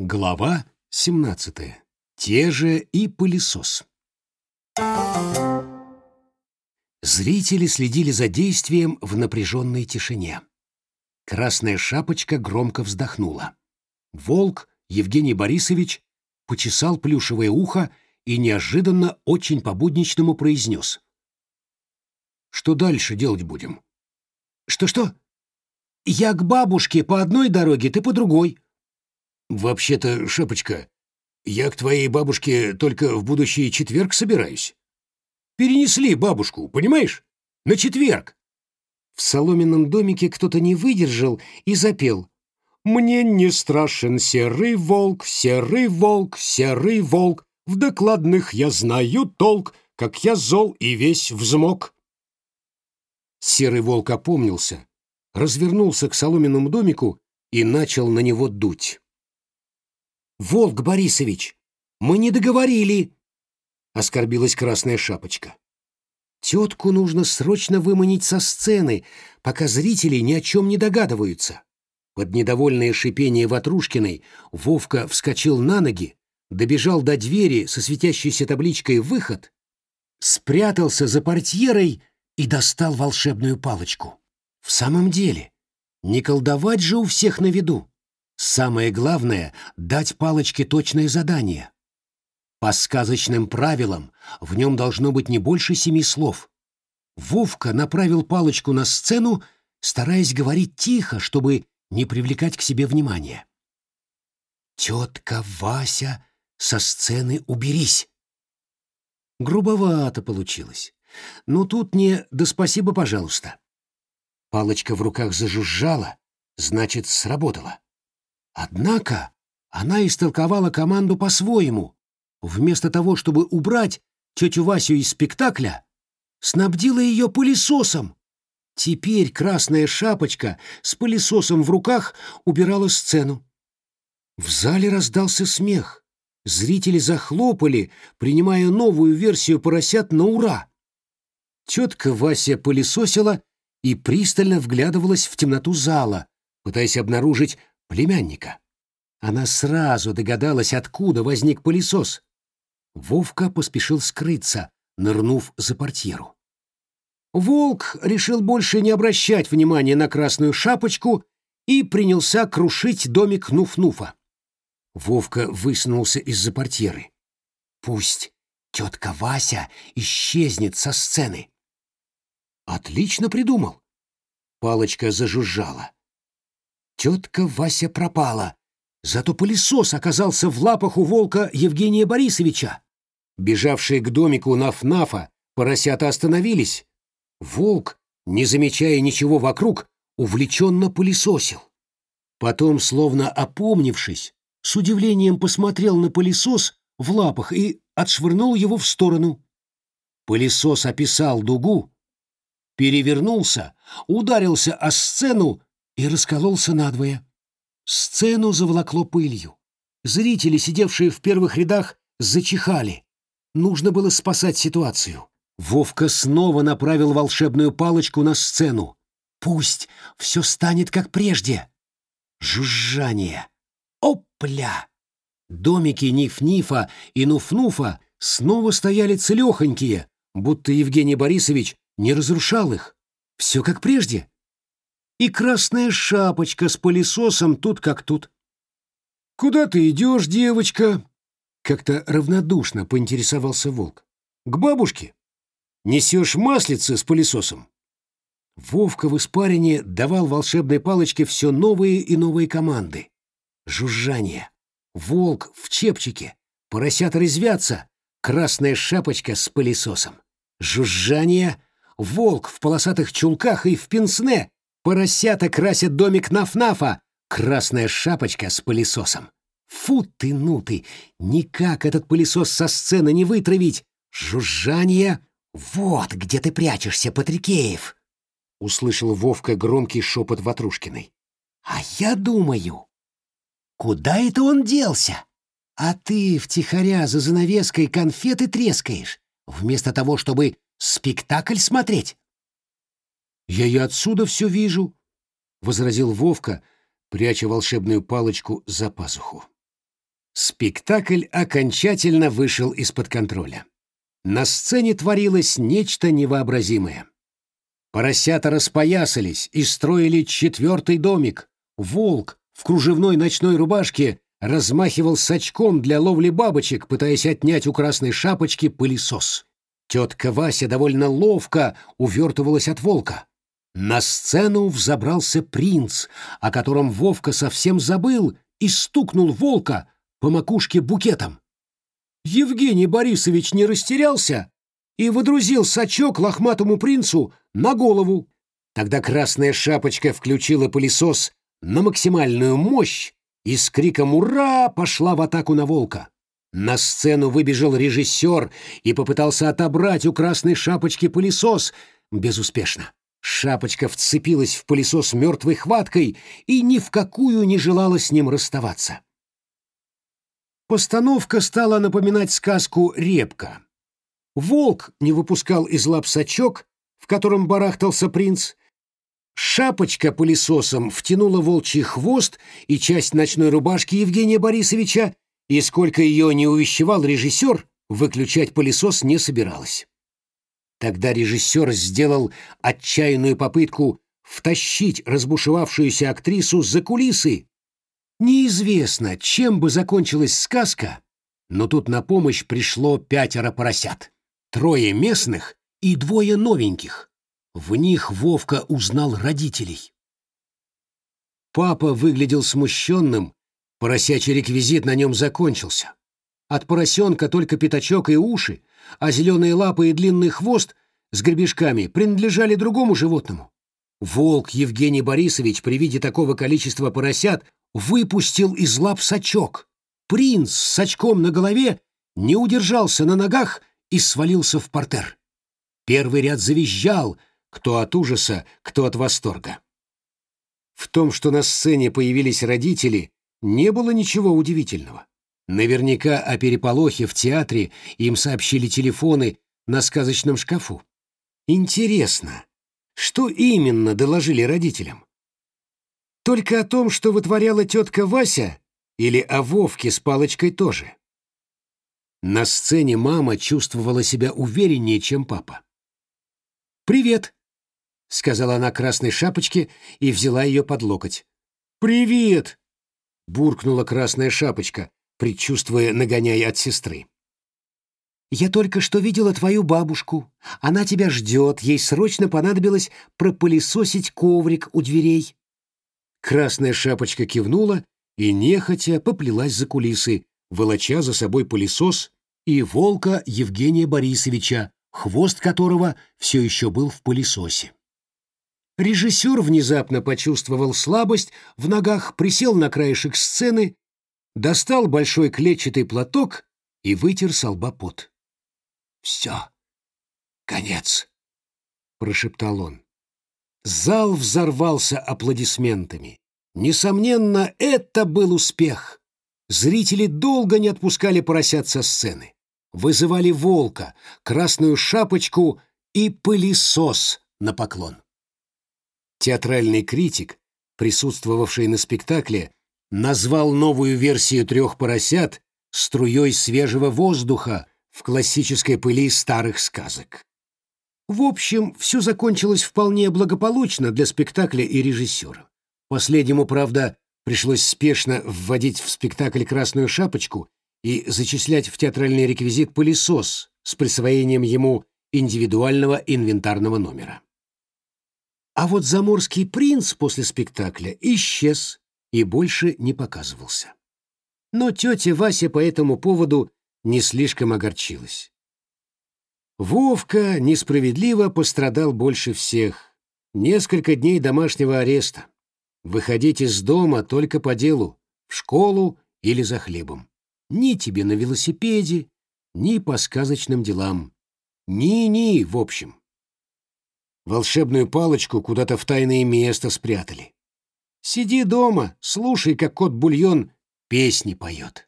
Глава 17. Те же и пылесос. Зрители следили за действием в напряженной тишине. Красная шапочка громко вздохнула. Волк Евгений Борисович почесал плюшевое ухо и неожиданно очень по-будничному произнес. «Что дальше делать будем?» «Что-что?» «Я к бабушке по одной дороге, ты по другой», «Вообще-то, Шапочка, я к твоей бабушке только в будущий четверг собираюсь. Перенесли бабушку, понимаешь? На четверг!» В соломенном домике кто-то не выдержал и запел. «Мне не страшен серый волк, серый волк, серый волк, в докладных я знаю толк, как я зол и весь взмок». Серый волк опомнился, развернулся к соломенному домику и начал на него дуть. Волк Борисович, мы не договорили, оскорбилась Красная Шапочка. Тетку нужно срочно выманить со сцены, пока зрители ни о чем не догадываются. Под недовольное шипение Ватрушкиной Вовка вскочил на ноги, добежал до двери со светящейся табличкой «Выход», спрятался за портьерой и достал волшебную палочку. В самом деле, не колдовать же у всех на виду. Самое главное — дать палочке точное задание. По сказочным правилам в нем должно быть не больше семи слов. Вовка направил палочку на сцену, стараясь говорить тихо, чтобы не привлекать к себе внимания. «Тетка Вася, со сцены уберись!» Грубовато получилось. Но тут не «да спасибо, пожалуйста». Палочка в руках зажужжала, значит, сработала. Однако она истолковала команду по-своему. Вместо того, чтобы убрать тетю Васю из спектакля, снабдила ее пылесосом. Теперь красная шапочка с пылесосом в руках убирала сцену. В зале раздался смех. Зрители захлопали, принимая новую версию поросят на ура. Тетка Вася пылесосила и пристально вглядывалась в темноту зала, пытаясь обнаружить племянника. Она сразу догадалась, откуда возник пылесос. Вовка поспешил скрыться, нырнув за портьеру. Волк решил больше не обращать внимания на красную шапочку и принялся крушить домик Нуф-Нуфа. Вовка высунулся из-за портьеры. «Пусть тетка Вася исчезнет со сцены». «Отлично придумал». Палочка зажужжала. Тетка Вася пропала. Зато пылесос оказался в лапах у волка Евгения Борисовича. Бежавшие к домику Наф-Нафа поросята остановились. Волк, не замечая ничего вокруг, увлеченно пылесосил. Потом, словно опомнившись, с удивлением посмотрел на пылесос в лапах и отшвырнул его в сторону. Пылесос описал дугу, перевернулся, ударился о сцену и раскололся надвое. Сцену заволокло пылью. Зрители, сидевшие в первых рядах, зачихали. Нужно было спасать ситуацию. Вовка снова направил волшебную палочку на сцену. Пусть все станет как прежде. Жужжание. Опля! Домики Ниф-Нифа и Нуф-Нуфа снова стояли целехонькие, будто Евгений Борисович не разрушал их. Все как прежде и красная шапочка с пылесосом тут как тут. «Куда ты идешь, девочка?» Как-то равнодушно поинтересовался волк. «К бабушке? Несешь маслице с пылесосом?» Вовка в испарине давал волшебной палочке все новые и новые команды. Жужжание. Волк в чепчике. Поросята резвятся. Красная шапочка с пылесосом. Жужжание. Волк в полосатых чулках и в пенсне Поросята красят домик Наф-Нафа. Красная шапочка с пылесосом. Фу ты, ну ты! Никак этот пылесос со сцены не вытравить. Жужжание. Вот где ты прячешься, Патрикеев. Услышал Вовка громкий шепот Ватрушкиной. А я думаю, куда это он делся? А ты втихаря за занавеской конфеты трескаешь, вместо того, чтобы спектакль смотреть. «Я и отсюда все вижу», — возразил Вовка, пряча волшебную палочку за пазуху. Спектакль окончательно вышел из-под контроля. На сцене творилось нечто невообразимое. Поросята распоясались и строили четвертый домик. Волк в кружевной ночной рубашке размахивал сачком для ловли бабочек, пытаясь отнять у красной шапочки пылесос. Тетка Вася довольно ловко увертывалась от волка. На сцену взобрался принц, о котором Вовка совсем забыл, и стукнул волка по макушке букетом. Евгений Борисович не растерялся и водрузил сачок лохматому принцу на голову. Тогда красная шапочка включила пылесос на максимальную мощь и с криком «Ура!» пошла в атаку на волка. На сцену выбежал режиссер и попытался отобрать у красной шапочки пылесос. Безуспешно. Шапочка вцепилась в пылесос мертвой хваткой и ни в какую не желала с ним расставаться. Постановка стала напоминать сказку «Репка». Волк не выпускал из лап сачок, в котором барахтался принц. Шапочка пылесосом втянула волчий хвост и часть ночной рубашки Евгения Борисовича, и сколько ее не увещевал режиссер, выключать пылесос не собиралась. Тогда режиссер сделал отчаянную попытку втащить разбушевавшуюся актрису за кулисы Неизвестно, чем бы закончилась сказка, но тут на помощь пришло пятеро поросят. Трое местных и двое новеньких. В них Вовка узнал родителей. Папа выглядел смущенным, поросячий реквизит на нем закончился. От поросенка только пятачок и уши, а зеленые лапы и длинный хвост с гребешками принадлежали другому животному. Волк Евгений Борисович при виде такого количества поросят выпустил из лап сачок. Принц с сачком на голове не удержался на ногах и свалился в портер. Первый ряд завизжал, кто от ужаса, кто от восторга. В том, что на сцене появились родители, не было ничего удивительного. Наверняка о переполохе в театре им сообщили телефоны на сказочном шкафу. Интересно, что именно доложили родителям? Только о том, что вытворяла тетка Вася, или о Вовке с палочкой тоже? На сцене мама чувствовала себя увереннее, чем папа. «Привет», — сказала она красной шапочке и взяла ее под локоть. «Привет!» — буркнула красная шапочка, предчувствуя нагоняя от сестры. «Я только что видела твою бабушку. Она тебя ждет. Ей срочно понадобилось пропылесосить коврик у дверей». Красная шапочка кивнула и нехотя поплелась за кулисы, волоча за собой пылесос и волка Евгения Борисовича, хвост которого все еще был в пылесосе. Режиссер внезапно почувствовал слабость в ногах, присел на краешек сцены, достал большой клетчатый платок и вытер с лба пот. «Все, конец», — прошептал он. Зал взорвался аплодисментами. Несомненно, это был успех. Зрители долго не отпускали поросят со сцены. Вызывали волка, красную шапочку и пылесос на поклон. Театральный критик, присутствовавший на спектакле, назвал новую версию трех поросят струей свежего воздуха в классической пыли старых сказок. В общем, все закончилось вполне благополучно для спектакля и режиссера. Последнему, правда, пришлось спешно вводить в спектакль красную шапочку и зачислять в театральный реквизит пылесос с присвоением ему индивидуального инвентарного номера. А вот заморский принц после спектакля исчез и больше не показывался. Но тетя Вася по этому поводу не слишком огорчилась. Вовка несправедливо пострадал больше всех. Несколько дней домашнего ареста. Выходить из дома только по делу, в школу или за хлебом. Ни тебе на велосипеде, ни по сказочным делам. Ни-ни, в общем. Волшебную палочку куда-то в тайное место спрятали. Сиди дома, слушай, как кот Бульон песни поет.